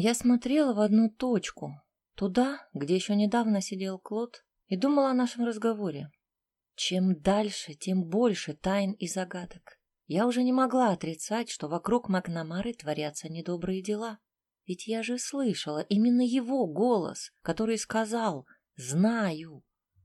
Я смотрела в одну точку, туда, где еще недавно сидел Клод, и думала о нашем разговоре. Чем дальше, тем больше тайн и загадок. Я уже не могла отрицать, что вокруг Макнамары творятся недобрые дела. Ведь я же слышала именно его голос, который сказал «Знаю».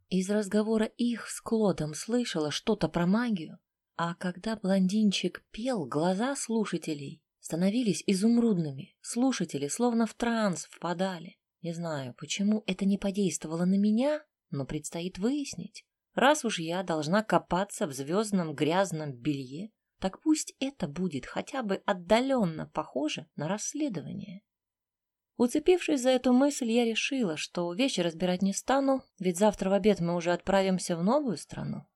Из разговора их с Клодом слышала что-то про магию, а когда блондинчик пел, глаза слушателей становились изумрудными, слушатели словно в транс впадали. Не знаю, почему это не подействовало на меня, но предстоит выяснить. Раз уж я должна копаться в звездном грязном белье, так пусть это будет хотя бы отдаленно похоже на расследование. Уцепившись за эту мысль, я решила, что вещи разбирать не стану, ведь завтра в обед мы уже отправимся в новую страну.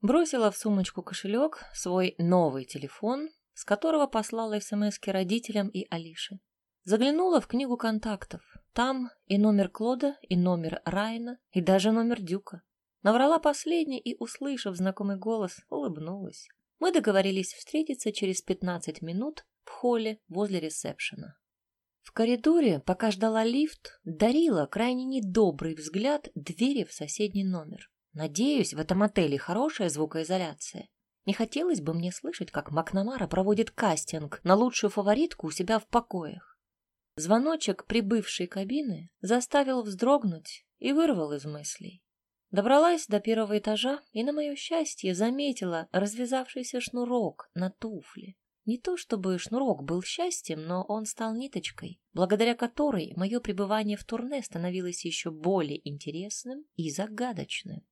Бросила в сумочку кошелек, свой новый телефон, с которого послала смс родителям и Алише. Заглянула в книгу контактов. Там и номер Клода, и номер Райна, и даже номер Дюка. Наврала последний и, услышав знакомый голос, улыбнулась. Мы договорились встретиться через 15 минут в холле возле ресепшена. В коридоре, пока ждала лифт, дарила крайне недобрый взгляд двери в соседний номер. Надеюсь, в этом отеле хорошая звукоизоляция. Не хотелось бы мне слышать, как Макнамара проводит кастинг на лучшую фаворитку у себя в покоях. Звоночек прибывшей кабины заставил вздрогнуть и вырвал из мыслей. Добралась до первого этажа и, на мое счастье, заметила развязавшийся шнурок на туфле. Не то чтобы шнурок был счастьем, но он стал ниточкой, благодаря которой мое пребывание в турне становилось еще более интересным и загадочным.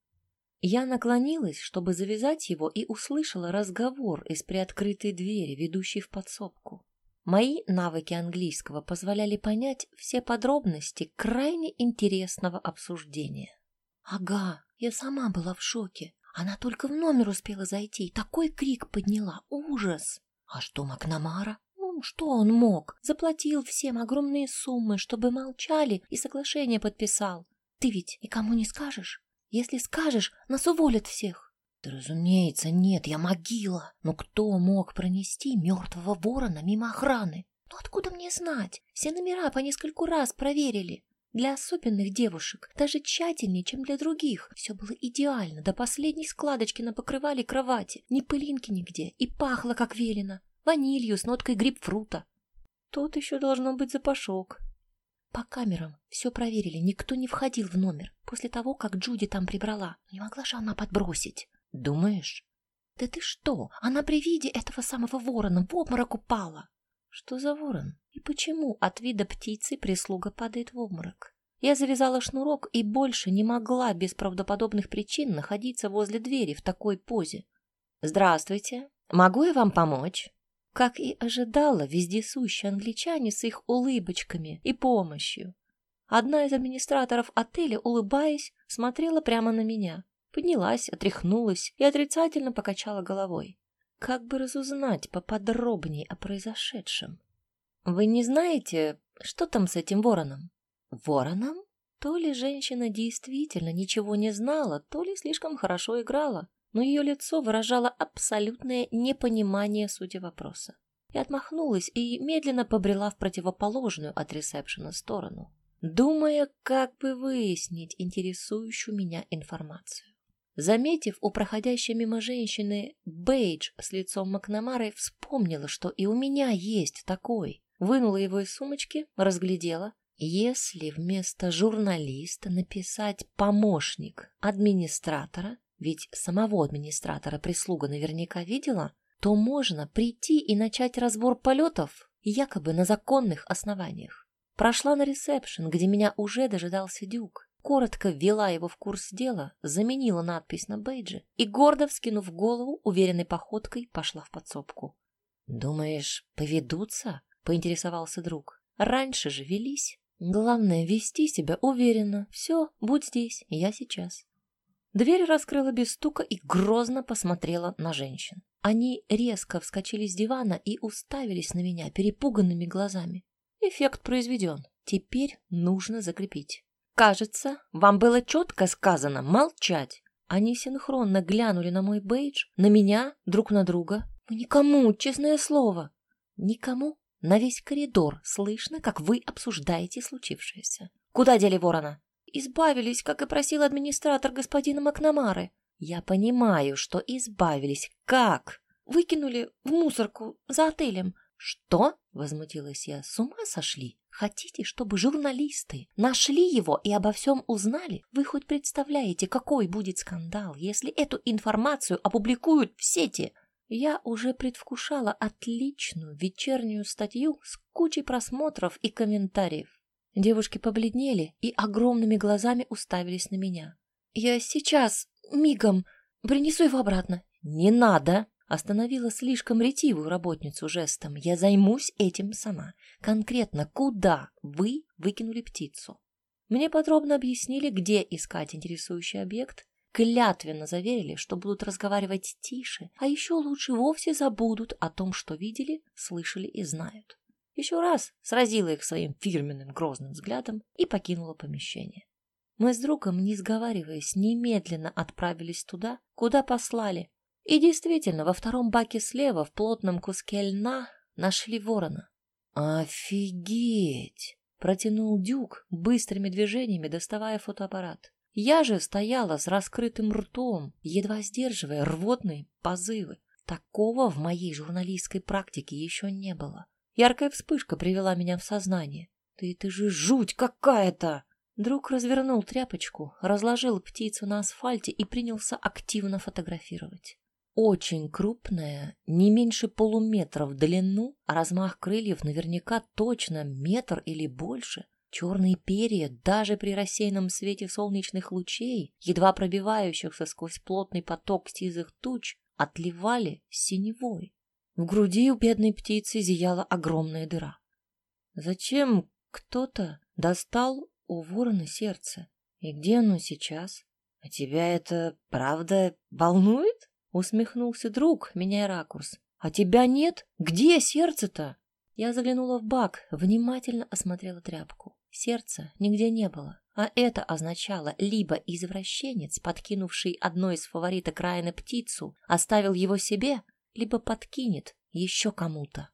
Я наклонилась, чтобы завязать его, и услышала разговор из приоткрытой двери, ведущей в подсобку. Мои навыки английского позволяли понять все подробности крайне интересного обсуждения. Ага, я сама была в шоке. Она только в номер успела зайти, такой крик подняла. Ужас! А что Макнамара? Ну, что он мог? Заплатил всем огромные суммы, чтобы молчали и соглашение подписал. Ты ведь никому не скажешь? Если скажешь, нас уволят всех. Да, разумеется, нет, я могила. Но кто мог пронести мертвого ворона мимо охраны? Ну откуда мне знать? Все номера по нескольку раз проверили. Для особенных девушек, даже тщательнее, чем для других, все было идеально, до последней складочки на покрывале кровати, ни пылинки нигде, и пахло, как велено, ванилью с ноткой грейпфрута. Тут еще должно быть запашок. По камерам все проверили, никто не входил в номер после того, как Джуди там прибрала. Не могла же она подбросить. Думаешь? Да ты что? Она при виде этого самого ворона в обморок упала. Что за ворон? И почему от вида птицы прислуга падает в обморок? Я завязала шнурок и больше не могла без правдоподобных причин находиться возле двери в такой позе. «Здравствуйте. Могу я вам помочь?» Как и ожидала, вездесущие англичане с их улыбочками и помощью. Одна из администраторов отеля, улыбаясь, смотрела прямо на меня. Поднялась, отряхнулась и отрицательно покачала головой. Как бы разузнать поподробнее о произошедшем? Вы не знаете, что там с этим вороном? Вороном? То ли женщина действительно ничего не знала, то ли слишком хорошо играла но ее лицо выражало абсолютное непонимание сути вопроса. Я отмахнулась и медленно побрела в противоположную от ресепшена сторону, думая, как бы выяснить интересующую меня информацию. Заметив у проходящей мимо женщины бейдж с лицом Макнамары, вспомнила, что и у меня есть такой. Вынула его из сумочки, разглядела. Если вместо журналиста написать «помощник администратора», ведь самого администратора прислуга наверняка видела, то можно прийти и начать разбор полетов якобы на законных основаниях. Прошла на ресепшн, где меня уже дожидался Дюк. Коротко ввела его в курс дела, заменила надпись на бейдже и, гордо вскинув голову, уверенной походкой пошла в подсобку. «Думаешь, поведутся?» — поинтересовался друг. «Раньше же велись. Главное — вести себя уверенно. Все, будь здесь, я сейчас». Дверь раскрыла без стука и грозно посмотрела на женщин. Они резко вскочили с дивана и уставились на меня перепуганными глазами. Эффект произведен. Теперь нужно закрепить. Кажется, вам было четко сказано молчать. Они синхронно глянули на мой бейдж, на меня, друг на друга. Никому, честное слово. Никому? На весь коридор слышно, как вы обсуждаете случившееся. Куда дели ворона? Избавились, как и просил администратор господина Макнамары. Я понимаю, что избавились. Как? Выкинули в мусорку за отелем. Что? Возмутилась я. С ума сошли? Хотите, чтобы журналисты нашли его и обо всем узнали? Вы хоть представляете, какой будет скандал, если эту информацию опубликуют в сети? Я уже предвкушала отличную вечернюю статью с кучей просмотров и комментариев. Девушки побледнели и огромными глазами уставились на меня. «Я сейчас, мигом, принесу его обратно». «Не надо!» Остановила слишком ретивую работницу жестом. «Я займусь этим сама. Конкретно, куда вы выкинули птицу?» Мне подробно объяснили, где искать интересующий объект, клятвенно заверили, что будут разговаривать тише, а еще лучше вовсе забудут о том, что видели, слышали и знают. Еще раз сразила их своим фирменным грозным взглядом и покинула помещение. Мы с другом, не сговариваясь, немедленно отправились туда, куда послали. И действительно, во втором баке слева, в плотном куске льна, нашли ворона. «Офигеть!» — протянул Дюк, быстрыми движениями доставая фотоаппарат. Я же стояла с раскрытым ртом, едва сдерживая рвотные позывы. Такого в моей журналистской практике еще не было. Яркая вспышка привела меня в сознание. «Ты, ты же жуть какая-то!» Друг развернул тряпочку, разложил птицу на асфальте и принялся активно фотографировать. Очень крупная, не меньше полуметра в длину, а размах крыльев наверняка точно метр или больше. Черные перья, даже при рассеянном свете солнечных лучей, едва пробивающихся сквозь плотный поток сизых туч, отливали синевой. В груди у бедной птицы зияла огромная дыра. Зачем кто-то достал у ворона сердце? И где оно сейчас? А тебя это правда волнует? Усмехнулся друг, меняя ракурс. А тебя нет? Где сердце-то? Я заглянула в бак, внимательно осмотрела тряпку. Сердца нигде не было, а это означало, либо извращенец, подкинувший одной из фавориток Райана птицу, оставил его себе, либо подкинет еще кому-то.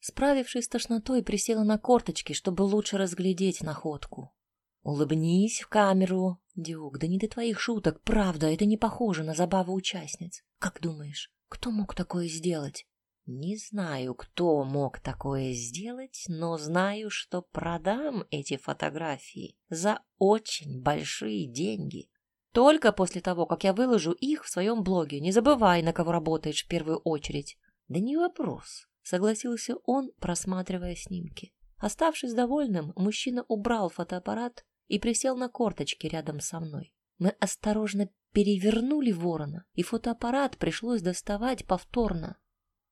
Справившись с тошнотой, присела на корточки, чтобы лучше разглядеть находку. «Улыбнись в камеру, Дюк, да не до твоих шуток, правда, это не похоже на забаву участниц. Как думаешь, кто мог такое сделать?» Не знаю, кто мог такое сделать, но знаю, что продам эти фотографии за очень большие деньги. Только после того, как я выложу их в своем блоге. Не забывай, на кого работаешь в первую очередь. Да не вопрос, согласился он, просматривая снимки. Оставшись довольным, мужчина убрал фотоаппарат и присел на корточки рядом со мной. Мы осторожно перевернули ворона, и фотоаппарат пришлось доставать повторно.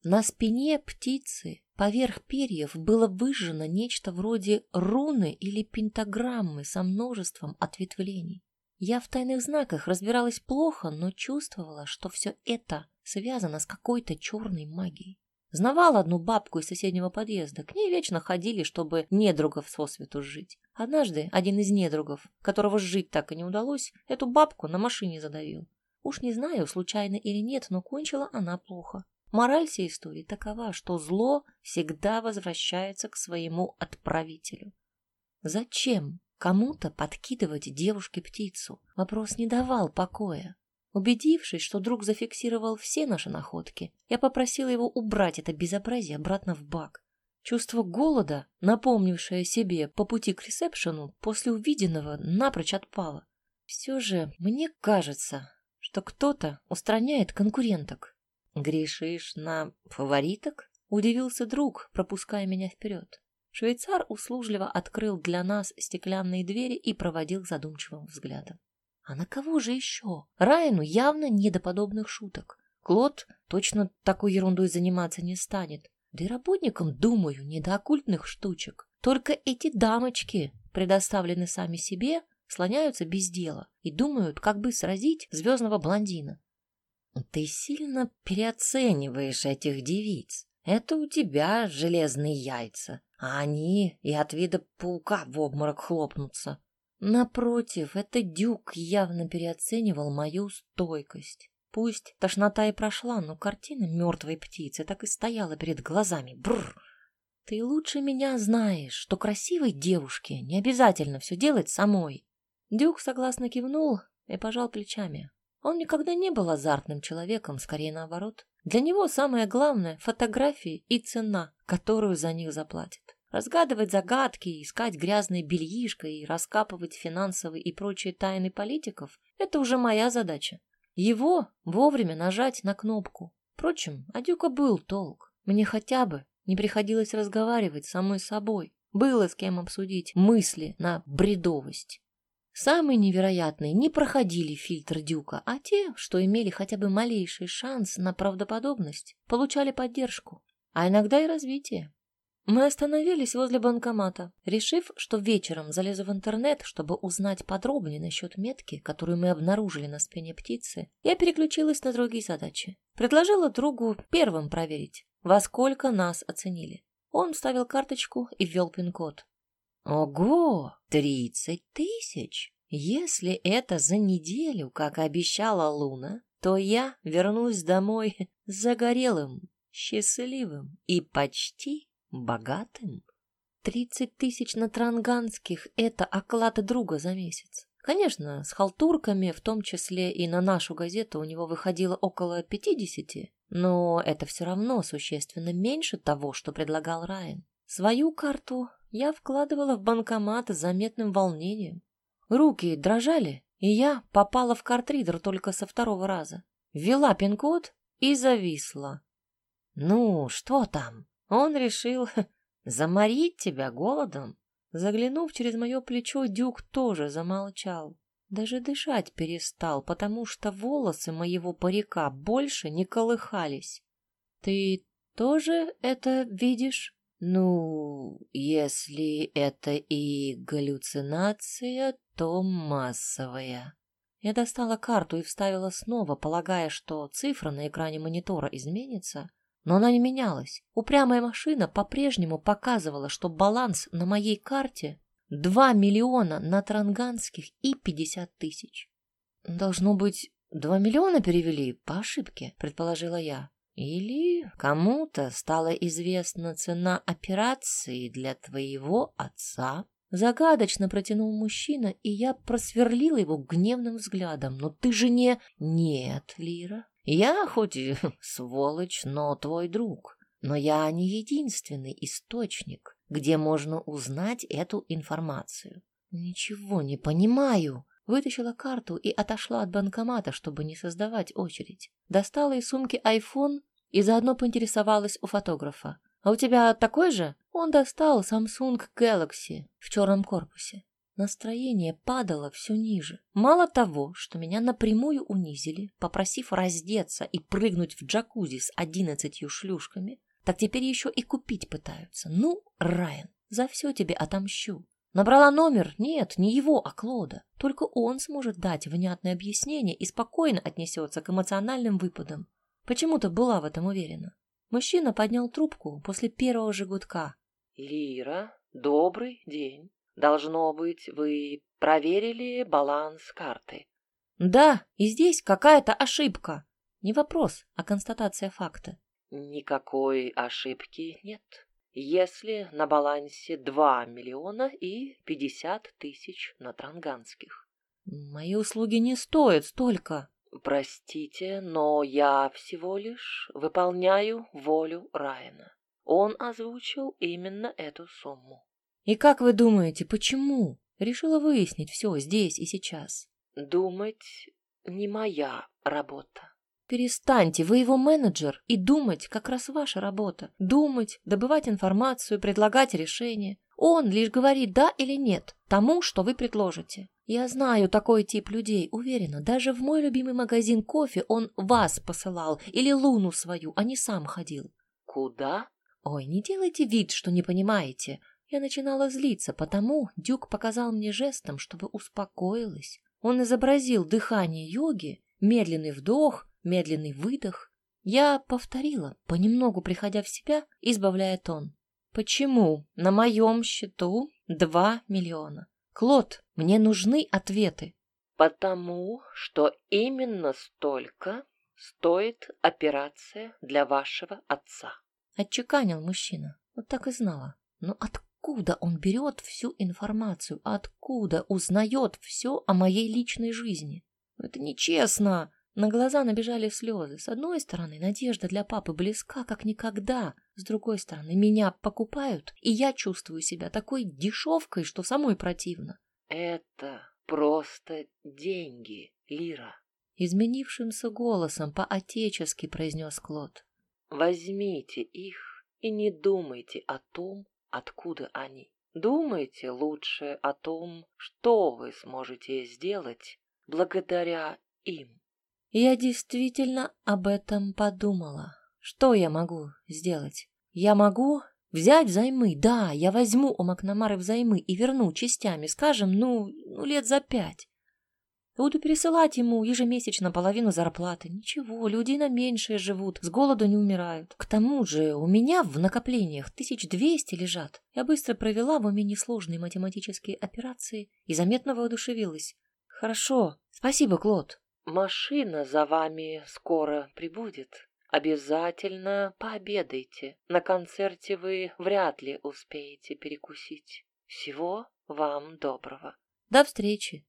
На спине птицы поверх перьев было выжжено нечто вроде руны или пентаграммы со множеством ответвлений. Я в тайных знаках разбиралась плохо, но чувствовала, что все это связано с какой-то черной магией. Знавала одну бабку из соседнего подъезда. К ней вечно ходили, чтобы недругов сосвету жить. Однажды один из недругов, которого жить так и не удалось, эту бабку на машине задавил. Уж не знаю, случайно или нет, но кончила она плохо. Мораль всей истории такова, что зло всегда возвращается к своему отправителю. Зачем кому-то подкидывать девушке птицу? Вопрос не давал покоя. Убедившись, что друг зафиксировал все наши находки, я попросила его убрать это безобразие обратно в бак. Чувство голода, напомнившее себе по пути к ресепшену, после увиденного напрочь отпало. Все же мне кажется, что кто-то устраняет конкуренток. «Грешишь на фавориток?» — удивился друг, пропуская меня вперед. Швейцар услужливо открыл для нас стеклянные двери и проводил задумчивым взглядом. А на кого же еще? Райну явно не до подобных шуток. Клод точно такой ерундой заниматься не станет. Да и работникам, думаю, не до оккультных штучек. Только эти дамочки, предоставлены сами себе, слоняются без дела и думают, как бы сразить звездного блондина. Ты сильно переоцениваешь этих девиц. Это у тебя железные яйца, а они и от вида паука в обморок хлопнутся. Напротив, это Дюк явно переоценивал мою стойкость. Пусть тошнота и прошла, но картина мертвой птицы так и стояла перед глазами. Бррр! Ты лучше меня знаешь, что красивой девушке не обязательно все делать самой. Дюк согласно кивнул и пожал плечами. Он никогда не был азартным человеком, скорее наоборот. Для него самое главное — фотографии и цена, которую за них заплатят. Разгадывать загадки, искать грязные бельишко и раскапывать финансовые и прочие тайны политиков — это уже моя задача. Его вовремя нажать на кнопку. Впрочем, у Дюка был толк. Мне хотя бы не приходилось разговаривать самой собой. Было с кем обсудить мысли на бредовость. Самые невероятные не проходили фильтр Дюка, а те, что имели хотя бы малейший шанс на правдоподобность, получали поддержку, а иногда и развитие. Мы остановились возле банкомата, решив, что вечером залезу в интернет, чтобы узнать подробнее насчет метки, которую мы обнаружили на спине птицы. Я переключилась на другие задачи. Предложила другу первым проверить, во сколько нас оценили. Он вставил карточку и ввел пин-код. Ого, тридцать тысяч! Если это за неделю, как обещала Луна, то я вернусь домой загорелым, счастливым и почти богатым. Тридцать тысяч на Транганских — это оклад друга за месяц. Конечно, с халтурками, в том числе и на нашу газету, у него выходило около пятидесяти, но это все равно существенно меньше того, что предлагал Райан. Свою карту я вкладывала в банкомат с заметным волнением. Руки дрожали, и я попала в картридер только со второго раза. Ввела пин-код и зависла. «Ну, что там?» Он решил заморить тебя голодом. Заглянув через мое плечо, Дюк тоже замолчал. Даже дышать перестал, потому что волосы моего парика больше не колыхались. Ты тоже это видишь? Ну, если это и галлюцинация, то массовая. Я достала карту и вставила снова, полагая, что цифра на экране монитора изменится, но она не менялась.Упрямая машина по-прежнему показывала, что баланс на моей карте 2 миллиона на Транганских и 50 тысяч. Должно быть, 2 миллиона перевели по ошибке, предположила я. Или кому-то стала известна цена операции для твоего отца? Загадочно протянул мужчина, и я просверлила его гневным взглядом. Но ты же не... Нет, Лира, я хоть и сволочь, но твой друг. Но я не единственный источник, где можно узнать эту информацию. Ничего не понимаю. Вытащила карту и отошла от банкомата, чтобы не создавать очередь. Достала из сумки айфон и заодно поинтересовалась у фотографа. «А у тебя такой же?» Он достал Samsung Galaxy в черном корпусе. Настроение падало все ниже. Мало того, что меня напрямую унизили, попросив раздеться и прыгнуть в джакузи с одиннадцатью шлюшками, так теперь еще и купить пытаются. Ну, Райан, за все тебе отомщу. Набрала номер? Нет, не его, а Клода. Только он сможет дать внятное объяснение и спокойно отнесется к эмоциональным выпадам. Почему-то была в этом уверена. Мужчина поднял трубку после первого же гудка. «Лира, добрый день. Должно быть, вы проверили баланс карты. Да, и здесь какая-то ошибка. Не вопрос, а констатация факта. Никакой ошибки нет. Если на балансе 2 миллиона и 50 тысяч на Транганских. Мои услуги не стоят столько. Простите, но я всего лишь выполняю волю Райана. Он озвучил именно эту сумму. И как вы думаете, почему? Решила выяснить все здесь и сейчас. Думать не моя работа. Перестаньте, вы его менеджер, и думать как раз ваша работа. Думать, добывать информацию, предлагать решения. Он лишь говорит да или нет тому, что вы предложите. Я знаю такой тип людей, уверена. Даже в мой любимый магазин кофе он вас посылал или луну свою, а не сам ходил. Куда? Ой, не делайте вид, что не понимаете. Я начинала злиться, потому Дюк показал мне жестом, чтобы успокоилась. Он изобразил дыхание йоги, медленный вдох, медленный выдох. Я повторила, понемногу приходя в себя, избавляя тон. Почему на моем счету два миллиона? Клод, мне нужны ответы. Потому что именно столько стоит операция для вашего отца. Отчеканил мужчина. Вот так и знала. Но откуда он берет всю информацию? Откуда узнает все о моей личной жизни? Это нечестно. На глаза набежали слезы. С одной стороны, надежда для папы близка, как никогда. С другой стороны, меня покупают, и я чувствую себя такой дешевкой, что самой противно. Это просто деньги, Лира. Изменившимся голосом по-отечески произнес Клод. Возьмите их и не думайте о том, откуда они. Думайте лучше о том, что вы сможете сделать благодаря им. Я действительно об этом подумала. Что я могу сделать? Я могу взять взаймы. Да, я возьму у Макнамары взаймы и верну частями, скажем, ну, ну лет за пять. Буду пересылать ему ежемесячно половину зарплаты. Ничего, люди на меньшее живут, с голоду не умирают. К тому же у меня в накоплениях тысяч двести лежат. Я быстро провела в уме несложные математические операции и заметно воодушевилась. Хорошо, спасибо, Клод. Машина за вами скоро прибудет. Обязательно пообедайте. На концерте вы вряд ли успеете перекусить. Всего вам доброго. До встречи.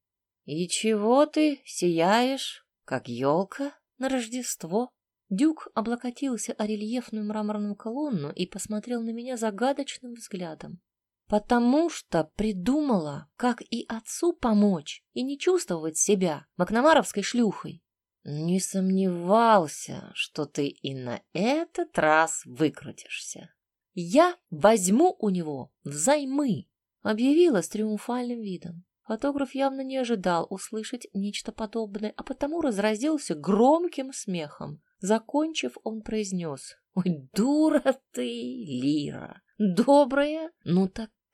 «И чего ты сияешь, как елка на Рождество?» Дюк облокотился о рельефную мраморную колонну и посмотрел на меня загадочным взглядом. «Потому что придумала, как и отцу помочь и не чувствовать себя макнамаровской шлюхой. Не сомневался, что ты и на этот раз выкрутишься. Я возьму у него взаймы», — объявила с триумфальным видом. Фотограф явно не ожидал услышать нечто подобное, а потому разразился громким смехом. Закончив, он произнес. «Ой, дура ты, Лира! Добрая, ну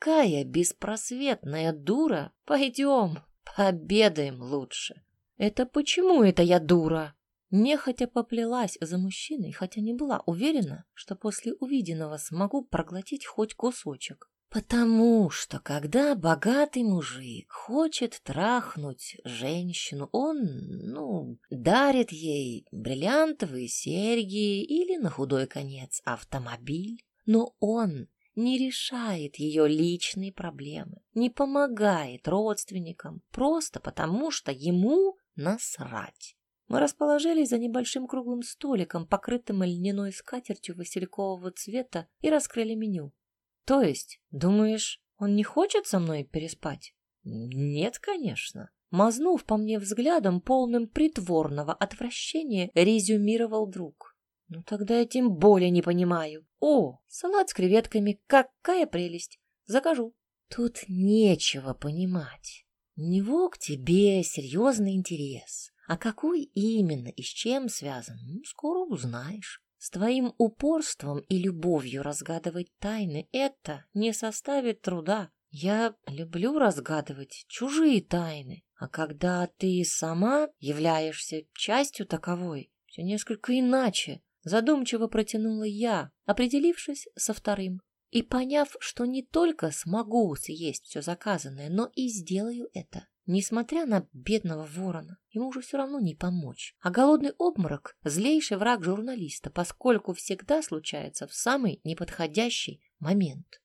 такая беспросветная дура! Пойдем, пообедаем лучше!» «Это почему это я дура?» Нехотя поплелась за мужчиной, хотя не была уверена, что после увиденного смогу проглотить хоть кусочек. Потому что когда богатый мужик хочет трахнуть женщину, он, ну, дарит ей бриллиантовые серьги или, на худой конец, автомобиль. Но он не решает ее личные проблемы, не помогает родственникам, просто потому что ему насрать. Мы расположились за небольшим круглым столиком, покрытым льняной скатертью василькового цвета, и раскрыли меню. То есть, думаешь, он не хочет со мной переспать? Нет, конечно. Мазнув по мне взглядом, полным притворного отвращения, резюмировал друг. Ну тогда я тем более не понимаю. О, салат с креветками, какая прелесть. Закажу. Тут нечего понимать. У него к тебе серьезный интерес. А какой именно и с чем связан, ну, скоро узнаешь. С твоим упорством и любовью разгадывать тайны это не составит труда. Я люблю разгадывать чужие тайны, а когда ты сама являешься частью таковой, все несколько иначе. Задумчиво протянула я, определившись со вторым и поняв, что не только смогу съесть все заказанное, но и сделаю это. Несмотря на бедного ворона, ему уже все равно не помочь. А голодный обморок – злейший враг журналиста, поскольку всегда случается в самый неподходящий момент.